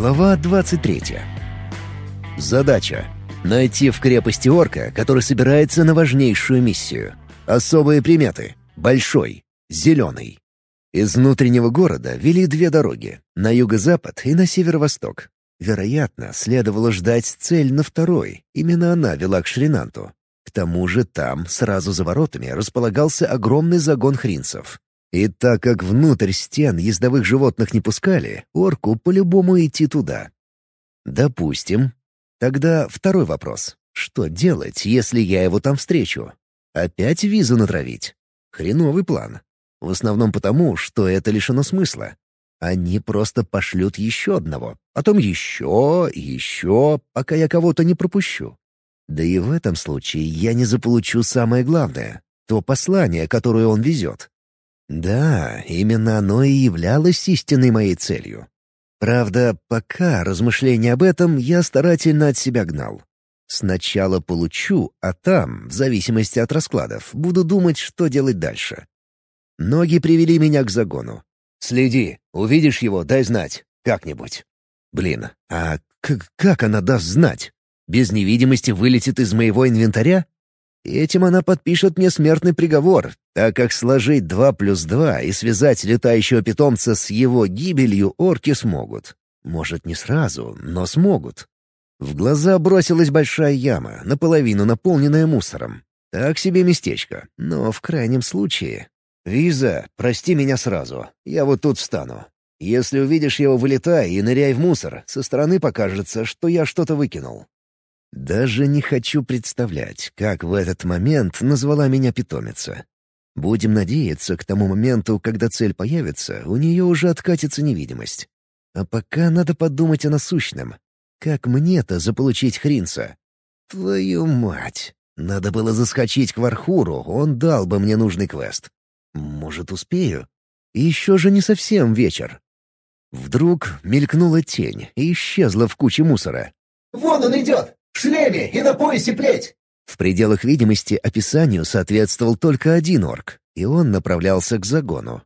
Глава 23. Задача — найти в крепости орка, который собирается на важнейшую миссию. Особые приметы — большой, зеленый. Из внутреннего города вели две дороги — на юго-запад и на северо-восток. Вероятно, следовало ждать цель на второй, именно она вела к Шринанту. К тому же там, сразу за воротами, располагался огромный загон хринцев. И так как внутрь стен ездовых животных не пускали, орку по-любому идти туда. Допустим. Тогда второй вопрос. Что делать, если я его там встречу? Опять визу натравить? Хреновый план. В основном потому, что это лишено смысла. Они просто пошлют еще одного, потом еще, еще, пока я кого-то не пропущу. Да и в этом случае я не заполучу самое главное — то послание, которое он везет. Да, именно оно и являлось истинной моей целью. Правда, пока размышления об этом я старательно от себя гнал. Сначала получу, а там, в зависимости от раскладов, буду думать, что делать дальше. Ноги привели меня к загону. «Следи, увидишь его, дай знать, как-нибудь». «Блин, а как она даст знать? Без невидимости вылетит из моего инвентаря? Этим она подпишет мне смертный приговор, так как сложить два плюс два и связать летающего питомца с его гибелью орки смогут. Может, не сразу, но смогут. В глаза бросилась большая яма, наполовину наполненная мусором. Так себе местечко, но в крайнем случае... «Виза, прости меня сразу, я вот тут встану. Если увидишь его, вылетай и ныряй в мусор, со стороны покажется, что я что-то выкинул. Даже не хочу представлять, как в этот момент назвала меня питомица. Будем надеяться, к тому моменту, когда цель появится, у нее уже откатится невидимость. А пока надо подумать о насущном. Как мне-то заполучить Хринца? Твою мать! Надо было заскочить к Вархуру, он дал бы мне нужный квест. Может, успею? Еще же не совсем вечер. Вдруг мелькнула тень и исчезла в куче мусора. «Вон он идет! В шлеме и на поясе плеть!» В пределах видимости описанию соответствовал только один орк, и он направлялся к загону.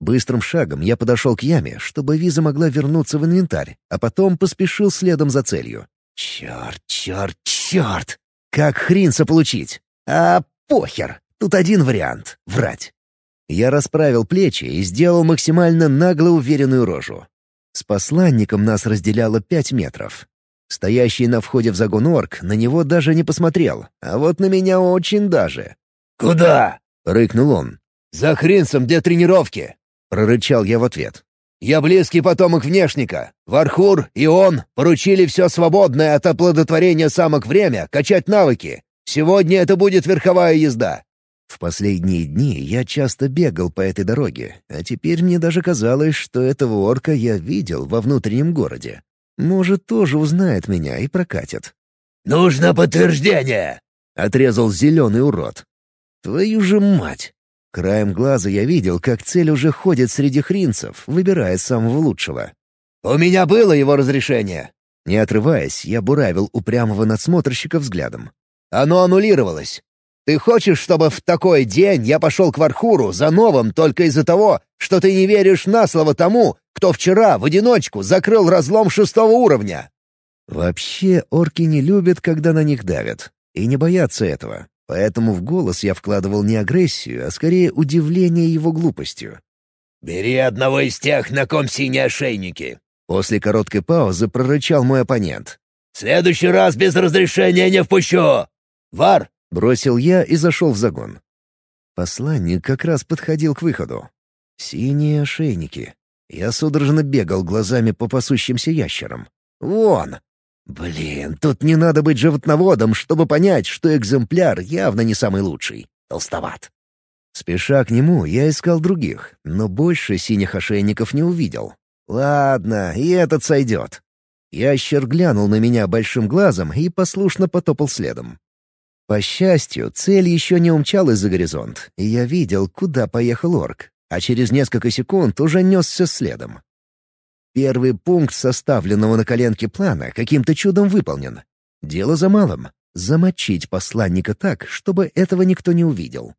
Быстрым шагом я подошел к яме, чтобы виза могла вернуться в инвентарь, а потом поспешил следом за целью. Черт, черт, черт! Как хринца получить? А похер! Тут один вариант — врать. Я расправил плечи и сделал максимально нагло уверенную рожу. С посланником нас разделяло пять метров. Стоящий на входе в загон орк на него даже не посмотрел, а вот на меня очень даже. «Куда?» — рыкнул он. «За хринцем для тренировки!» — прорычал я в ответ. «Я близкий потомок внешника. Вархур и он поручили все свободное от оплодотворения самок время качать навыки. Сегодня это будет верховая езда». В последние дни я часто бегал по этой дороге, а теперь мне даже казалось, что этого орка я видел во внутреннем городе. Может, тоже узнает меня и прокатит. «Нужно подтверждение!» — отрезал зеленый урод. «Твою же мать!» Краем глаза я видел, как цель уже ходит среди хринцев, выбирая самого лучшего. «У меня было его разрешение!» Не отрываясь, я буравил упрямого надсмотрщика взглядом. «Оно аннулировалось. Ты хочешь, чтобы в такой день я пошел к Вархуру за новым только из-за того, что ты не веришь на слово тому, кто вчера в одиночку закрыл разлом шестого уровня?» Вообще, орки не любят, когда на них давят, и не боятся этого. Поэтому в голос я вкладывал не агрессию, а скорее удивление его глупостью. «Бери одного из тех, на ком синие ошейники!» После короткой паузы прорычал мой оппонент. «В следующий раз без разрешения не впущу! Вар, Бросил я и зашел в загон. Посланник как раз подходил к выходу. Синие ошейники. Я судорожно бегал глазами по пасущимся ящерам. Вон! Блин, тут не надо быть животноводом, чтобы понять, что экземпляр явно не самый лучший. Толстоват. Спеша к нему, я искал других, но больше синих ошейников не увидел. Ладно, и этот сойдет. Ящер глянул на меня большим глазом и послушно потопал следом. По счастью, цель еще не умчалась за горизонт, и я видел, куда поехал орк, а через несколько секунд уже несся следом. Первый пункт составленного на коленке плана каким-то чудом выполнен. Дело за малым — замочить посланника так, чтобы этого никто не увидел.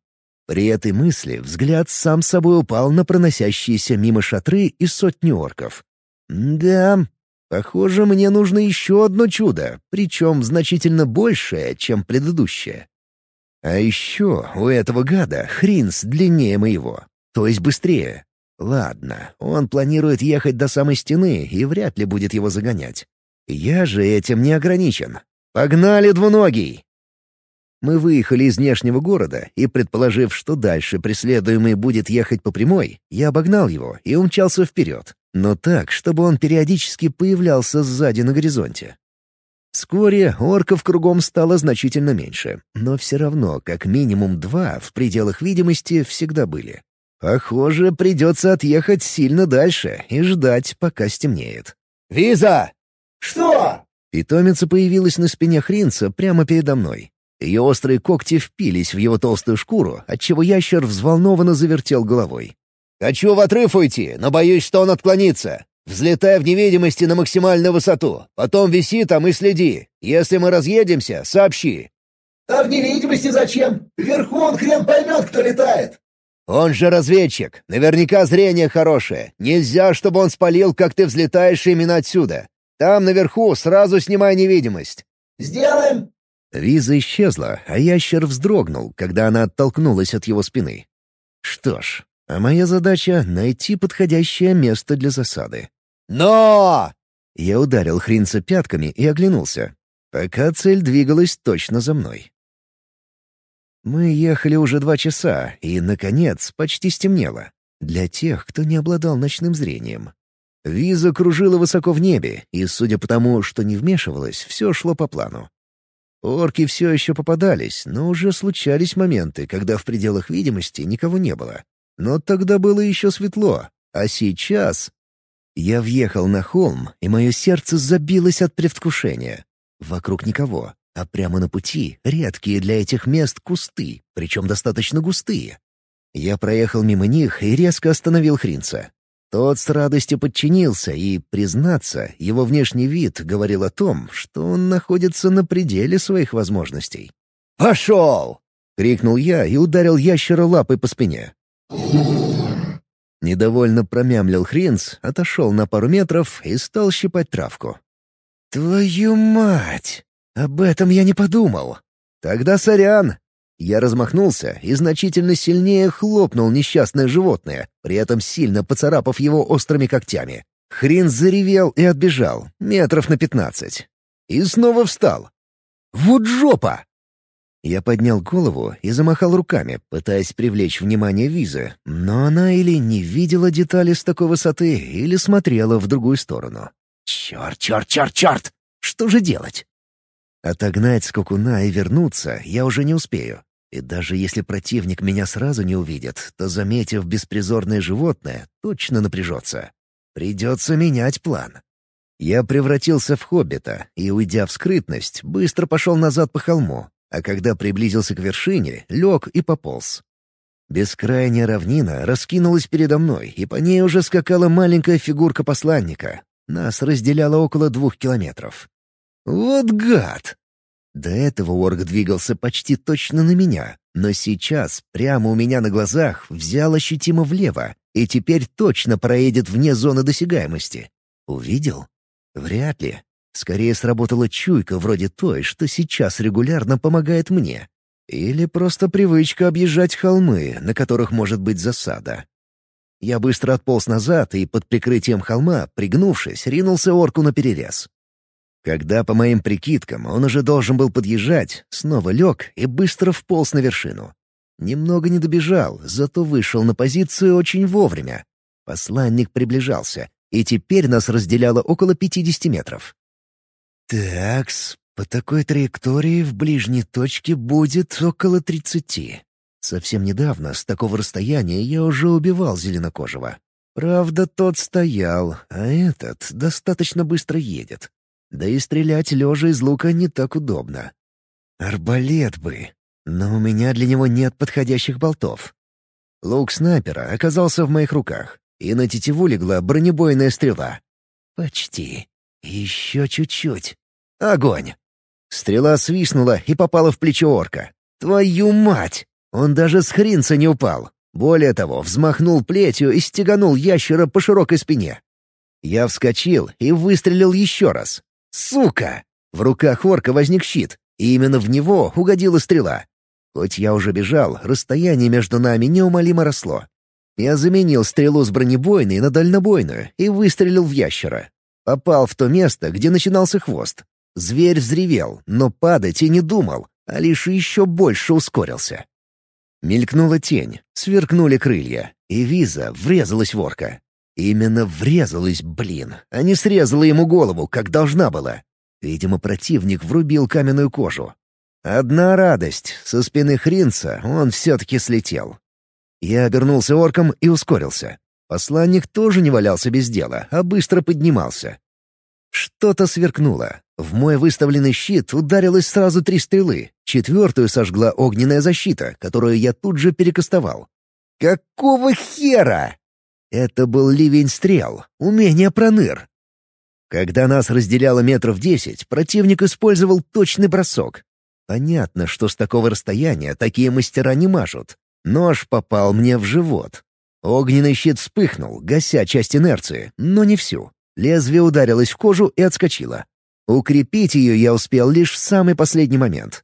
При этой мысли взгляд сам собой упал на проносящиеся мимо шатры и сотни орков. Да, Похоже, мне нужно еще одно чудо, причем значительно большее, чем предыдущее. А еще у этого гада хринс длиннее моего, то есть быстрее. Ладно, он планирует ехать до самой стены и вряд ли будет его загонять. Я же этим не ограничен. Погнали, двуногий! Мы выехали из внешнего города, и, предположив, что дальше преследуемый будет ехать по прямой, я обогнал его и умчался вперед, но так, чтобы он периодически появлялся сзади на горизонте. Вскоре орков кругом стало значительно меньше, но все равно как минимум два в пределах видимости всегда были. Похоже, придется отъехать сильно дальше и ждать, пока стемнеет. «Виза!» «Что?» Питомица появилась на спине Хринца прямо передо мной. Ее острые когти впились в его толстую шкуру, отчего ящер взволнованно завертел головой. «Хочу в отрыв уйти, но боюсь, что он отклонится. Взлетай в невидимости на максимальную высоту. Потом виси там и следи. Если мы разъедемся, сообщи». «А в невидимости зачем? Вверху он хрен поймет, кто летает». «Он же разведчик. Наверняка зрение хорошее. Нельзя, чтобы он спалил, как ты взлетаешь именно отсюда. Там, наверху, сразу снимай невидимость». «Сделаем!» Виза исчезла, а ящер вздрогнул, когда она оттолкнулась от его спины. Что ж, а моя задача — найти подходящее место для засады. «Но!» Я ударил Хринца пятками и оглянулся, пока цель двигалась точно за мной. Мы ехали уже два часа, и, наконец, почти стемнело. Для тех, кто не обладал ночным зрением. Виза кружила высоко в небе, и, судя по тому, что не вмешивалась, все шло по плану. Орки все еще попадались, но уже случались моменты, когда в пределах видимости никого не было. Но тогда было еще светло, а сейчас... Я въехал на холм, и мое сердце забилось от предвкушения. Вокруг никого, а прямо на пути редкие для этих мест кусты, причем достаточно густые. Я проехал мимо них и резко остановил Хринца. Тот с радостью подчинился, и, признаться, его внешний вид говорил о том, что он находится на пределе своих возможностей. «Пошел!» — крикнул я и ударил ящера лапой по спине. Недовольно промямлил Хринц, отошел на пару метров и стал щипать травку. «Твою мать! Об этом я не подумал. Тогда сорян, я размахнулся и значительно сильнее хлопнул несчастное животное, при этом сильно поцарапав его острыми когтями. Хрен заревел и отбежал, метров на пятнадцать. И снова встал. «Вот жопа!» Я поднял голову и замахал руками, пытаясь привлечь внимание Визы, но она или не видела детали с такой высоты, или смотрела в другую сторону. «Черт, черт, черт, черт! Что же делать?» Отогнать скакуна и вернуться я уже не успею. И даже если противник меня сразу не увидит, то, заметив беспризорное животное, точно напряжется. Придется менять план. Я превратился в хоббита и, уйдя в скрытность, быстро пошел назад по холму, а когда приблизился к вершине, лег и пополз. Бескрайняя равнина раскинулась передо мной, и по ней уже скакала маленькая фигурка посланника. Нас разделяло около двух километров. Вот гад! До этого орк двигался почти точно на меня, но сейчас, прямо у меня на глазах, взял ощутимо влево и теперь точно проедет вне зоны досягаемости. Увидел? Вряд ли. Скорее сработала чуйка вроде той, что сейчас регулярно помогает мне. Или просто привычка объезжать холмы, на которых может быть засада. Я быстро отполз назад и под прикрытием холма, пригнувшись, ринулся орку на перерез. Когда, по моим прикидкам, он уже должен был подъезжать, снова лег и быстро вполз на вершину. Немного не добежал, зато вышел на позицию очень вовремя. Посланник приближался, и теперь нас разделяло около 50 метров. «Такс, по такой траектории в ближней точке будет около 30. Совсем недавно с такого расстояния я уже убивал зеленокожего. Правда, тот стоял, а этот достаточно быстро едет. Да и стрелять лежа из лука не так удобно. Арбалет бы, но у меня для него нет подходящих болтов. Лук снайпера оказался в моих руках, и на тетиву легла бронебойная стрела. Почти. Еще чуть-чуть. Огонь! Стрела свистнула и попала в плечо орка. Твою мать! Он даже с хринца не упал. Более того, взмахнул плетью и стеганул ящера по широкой спине. Я вскочил и выстрелил еще раз. Сука! В руках орка возник щит, и именно в него угодила стрела. Хоть я уже бежал, расстояние между нами неумолимо росло. Я заменил стрелу с бронебойной на дальнобойную и выстрелил в ящера. Попал в то место, где начинался хвост. Зверь взревел, но падать и не думал, а лишь еще больше ускорился. Мелькнула тень, сверкнули крылья, и виза врезалась в орка. Именно врезалась, блин, а не срезала ему голову, как должна была. Видимо, противник врубил каменную кожу. Одна радость — со спины Хринца он все-таки слетел. Я обернулся орком и ускорился. Посланник тоже не валялся без дела, а быстро поднимался. Что-то сверкнуло. В мой выставленный щит ударилось сразу три стрелы. Четвертую сожгла огненная защита, которую я тут же перекастовал. «Какого хера?» Это был ливень стрел, умение проныр. Когда нас разделяло метров десять, противник использовал точный бросок. Понятно, что с такого расстояния такие мастера не мажут. Нож попал мне в живот. Огненный щит вспыхнул, гася часть инерции, но не всю. Лезвие ударилось в кожу и отскочило. Укрепить ее я успел лишь в самый последний момент.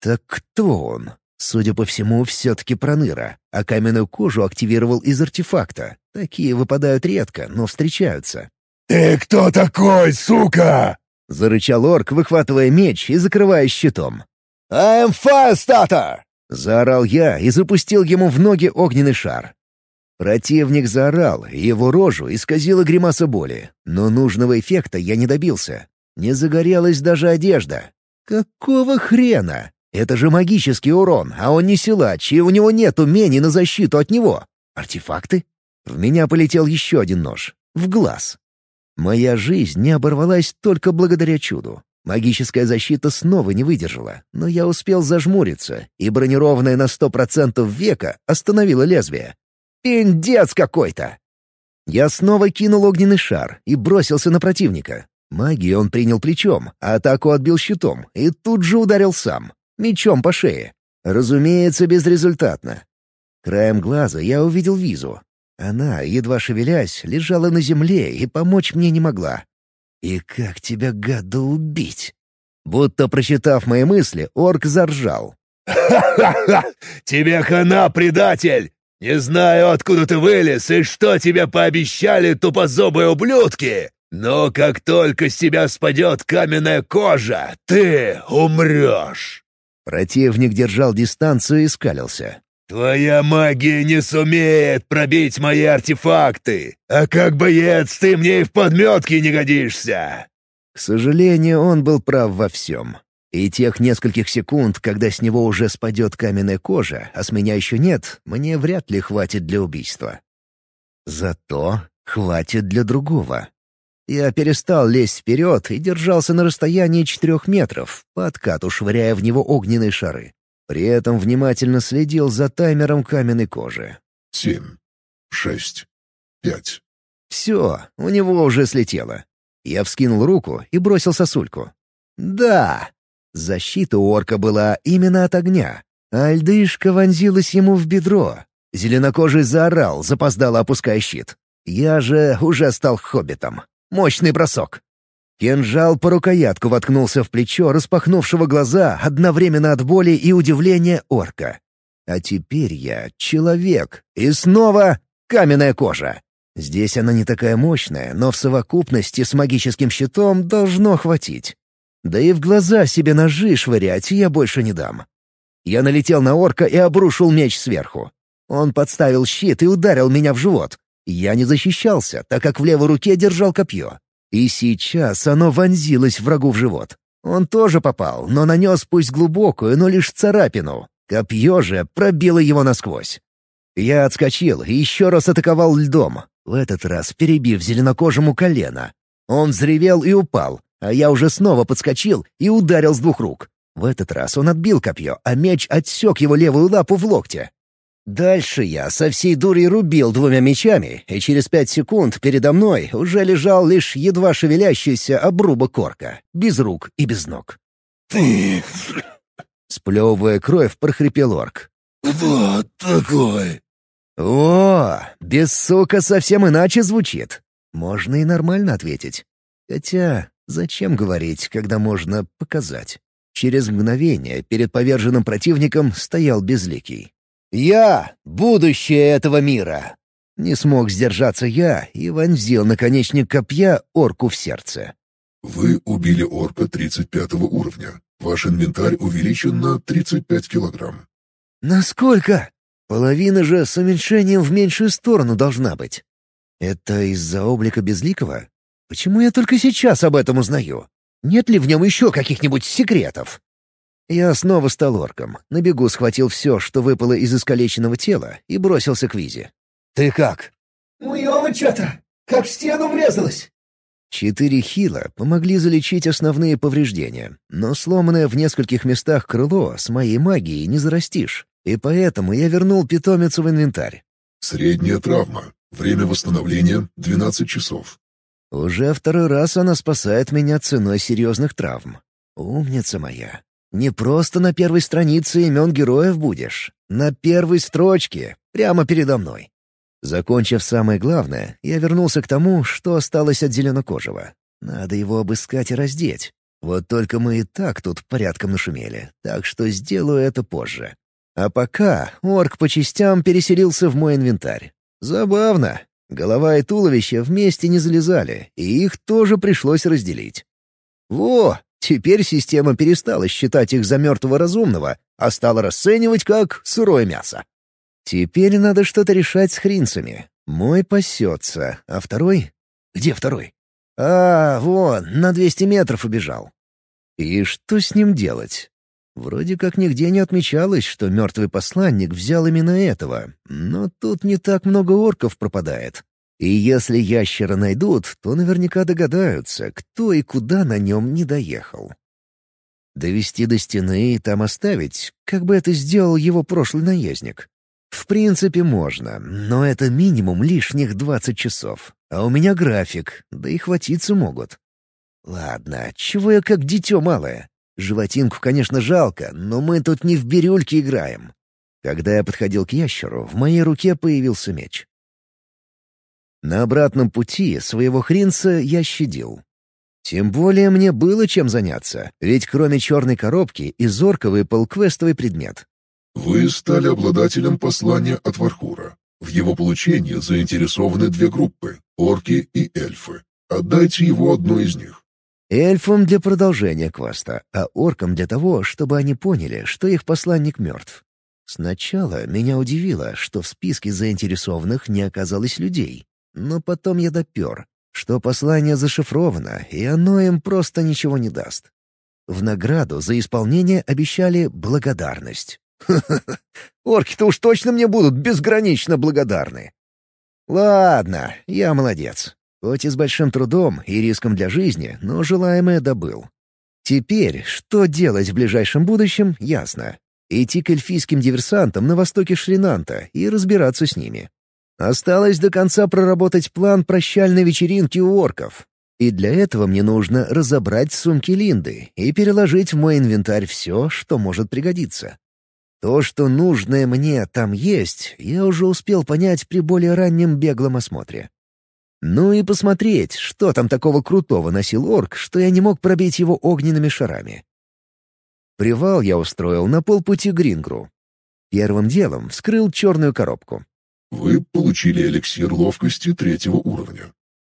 Так кто он? Судя по всему, все-таки проныра, а каменную кожу активировал из артефакта. Такие выпадают редко, но встречаются. «Ты кто такой, сука?» — зарычал орк, выхватывая меч и закрывая щитом. «I am Firestarter!» — заорал я и запустил ему в ноги огненный шар. Противник заорал, и его рожу исказила гримаса боли, но нужного эффекта я не добился. Не загорелась даже одежда. Какого хрена? Это же магический урон, а он не силач, и у него нет умений на защиту от него. Артефакты? В меня полетел еще один нож. В глаз. Моя жизнь не оборвалась только благодаря чуду. Магическая защита снова не выдержала, но я успел зажмуриться, и бронированная на сто процентов века остановила лезвие. Пиндец какой-то! Я снова кинул огненный шар и бросился на противника. Магию он принял плечом, а атаку отбил щитом и тут же ударил сам, мечом по шее. Разумеется, безрезультатно. Краем глаза я увидел визу. Она, едва шевелясь, лежала на земле и помочь мне не могла. «И как тебя, гада, убить?» Будто прочитав мои мысли, орк заржал. «Ха-ха-ха! Тебе хана, предатель! Не знаю, откуда ты вылез и что тебе пообещали тупозобые ублюдки, но как только с тебя спадет каменная кожа, ты умрешь!» Противник держал дистанцию и скалился. «Твоя магия не сумеет пробить мои артефакты, а как боец ты мне и в подметке не годишься!» К сожалению, он был прав во всем. И тех нескольких секунд, когда с него уже спадет каменная кожа, а с меня еще нет, мне вряд ли хватит для убийства. Зато хватит для другого. Я перестал лезть вперед и держался на расстоянии четырех метров, по откату швыряя в него огненные шары. При этом внимательно следил за таймером каменной кожи. «Семь, шесть, пять». «Все, у него уже слетело». Я вскинул руку и бросил сосульку. «Да, Защита у орка была именно от огня. А льдышка вонзилась ему в бедро. Зеленокожий заорал, запоздало опуская щит. Я же уже стал хоббитом. Мощный бросок. Кинжал по рукоятку воткнулся в плечо распахнувшего глаза одновременно от боли и удивления орка. А теперь я человек. И снова каменная кожа. Здесь она не такая мощная, но в совокупности с магическим щитом должно хватить. Да и в глаза себе ножи швырять я больше не дам. Я налетел на орка и обрушил меч сверху. Он подставил щит и ударил меня в живот. Я не защищался, так как в левой руке держал копье. И сейчас оно вонзилось врагу в живот. Он тоже попал, но нанес пусть глубокую, но лишь царапину. Копье же пробило его насквозь. Я отскочил и еще раз атаковал льдом, в этот раз перебив зеленокожему колено. Он взревел и упал, а я уже снова подскочил и ударил с двух рук. В этот раз он отбил копье, а меч отсек его левую лапу в локте. Дальше я со всей дури рубил двумя мечами, и через пять секунд передо мной уже лежал лишь едва шевелящийся обрубок корка, без рук и без ног. «Ты...» Сплевывая кровь, прохрипел орк. «Вот такой...» «О, без сука совсем иначе звучит. Можно и нормально ответить. Хотя, зачем говорить, когда можно показать? Через мгновение перед поверженным противником стоял Безликий. «Я — будущее этого мира!» Не смог сдержаться я и вонзил наконечник копья орку в сердце. Вы убили орка 35 уровня. Ваш инвентарь увеличен на 35 килограмм. Насколько? Половина же с уменьшением в меньшую сторону должна быть. Это из-за облика Безликого? Почему я только сейчас об этом узнаю? Нет ли в нем еще каких-нибудь секретов? Я снова стал орком, на бегу схватил все, что выпало из искалеченного тела, и бросился к Визе. «Ты как?» «Уёва что-то! Как в стену врезалась!» Четыре хила помогли залечить основные повреждения, но сломанное в нескольких местах крыло с моей магией не зарастишь, и поэтому я вернул питомицу в инвентарь. Средняя травма. Время восстановления — 12 часов. Уже второй раз она спасает меня ценой серьезных травм. Умница моя. Не просто на первой странице имен героев будешь. На первой строчке, прямо передо мной. Закончив самое главное, я вернулся к тому, что осталось от зеленокожего. Надо его обыскать и раздеть. Вот только мы и так тут порядком нашумели, так что сделаю это позже. А пока орк по частям переселился в мой инвентарь. Забавно. Голова и туловище вместе не залезали, и их тоже пришлось разделить. Во, теперь система перестала считать их за мертвого разумного, а стала расценивать как сырое мясо. Теперь надо что-то решать с хринцами. Мой пасется, а второй... Где второй? А, вон, на 200 метров убежал. И что с ним делать? Вроде как нигде не отмечалось, что мертвый посланник взял именно этого, но тут не так много орков пропадает. И если ящера найдут, то наверняка догадаются, кто и куда на нем не доехал. Довести до стены и там оставить, как бы это сделал его прошлый наездник. В принципе, можно, но это минимум лишних 20 часов. А у меня график, да и хватиться могут. Ладно, чего я как дитё малое? Животинку, конечно, жалко, но мы тут не в бирюльке играем. Когда я подходил к ящеру, в моей руке появился меч. На обратном пути своего хринца я щадил. Тем более мне было чем заняться, ведь кроме черной коробки и зорко выпал квестовый предмет. Вы стали обладателем послания от Вархура. В его получении заинтересованы две группы — орки и эльфы. Отдайте его одной из них. Эльфам для продолжения квеста, а оркам для того, чтобы они поняли, что их посланник мертв. Сначала меня удивило, что в списке заинтересованных не оказалось людей. Но потом я допер, что послание зашифровано, и оно им просто ничего не даст. В награду за исполнение обещали благодарность. Ха-ха-ха, орки-то уж точно мне будут безгранично благодарны. Ладно, я молодец. Хоть и с большим трудом и риском для жизни, но желаемое добыл. Теперь, что делать в ближайшем будущем, ясно. Идти к эльфийским диверсантам на востоке Шринанта и разбираться с ними. Осталось до конца проработать план прощальной вечеринки у орков. И для этого мне нужно разобрать сумки Линды и переложить в мой инвентарь все, что может пригодиться. То, что нужное мне там есть, я уже успел понять при более раннем беглом осмотре. Ну и посмотреть, что там такого крутого носил орк, что я не мог пробить его огненными шарами. Привал я устроил на полпути к Грингру. Первым делом вскрыл черную коробку. Вы получили эликсир ловкости третьего уровня.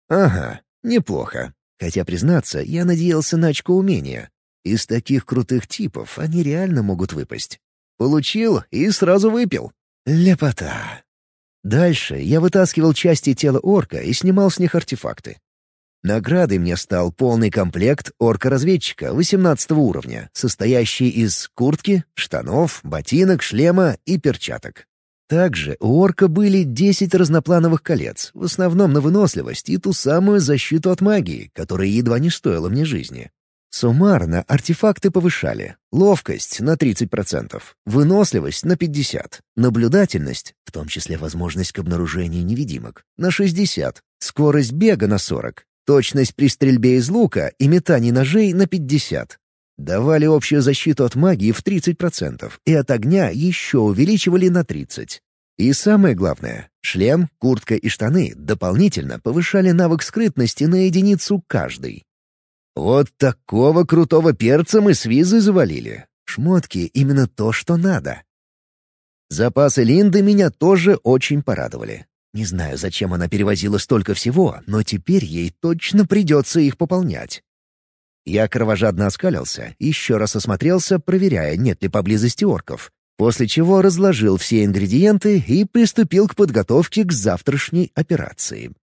Ага, неплохо. Хотя, признаться, я надеялся на очко умения. Из таких крутых типов они реально могут выпасть. Получил и сразу выпил. Лепота. Дальше я вытаскивал части тела орка и снимал с них артефакты. Наградой мне стал полный комплект орка-разведчика 18 уровня, состоящий из куртки, штанов, ботинок, шлема и перчаток. Также у орка были 10 разноплановых колец, в основном на выносливость и ту самую защиту от магии, которая едва не стоила мне жизни. Суммарно артефакты повышали. Ловкость на 30%, выносливость на 50%, наблюдательность, в том числе возможность к обнаружению невидимок, на 60%, скорость бега на 40%, точность при стрельбе из лука и метании ножей на 50%. Давали общую защиту от магии в 30% и от огня еще увеличивали на 30%. И самое главное, шлем, куртка и штаны дополнительно повышали навык скрытности на единицу каждый. Вот такого крутого перца мы с визы завалили. Шмотки — именно то, что надо. Запасы Линды меня тоже очень порадовали. Не знаю, зачем она перевозила столько всего, но теперь ей точно придется их пополнять. Я кровожадно оскалился, еще раз осмотрелся, проверяя, нет ли поблизости орков, после чего разложил все ингредиенты и приступил к подготовке к завтрашней операции.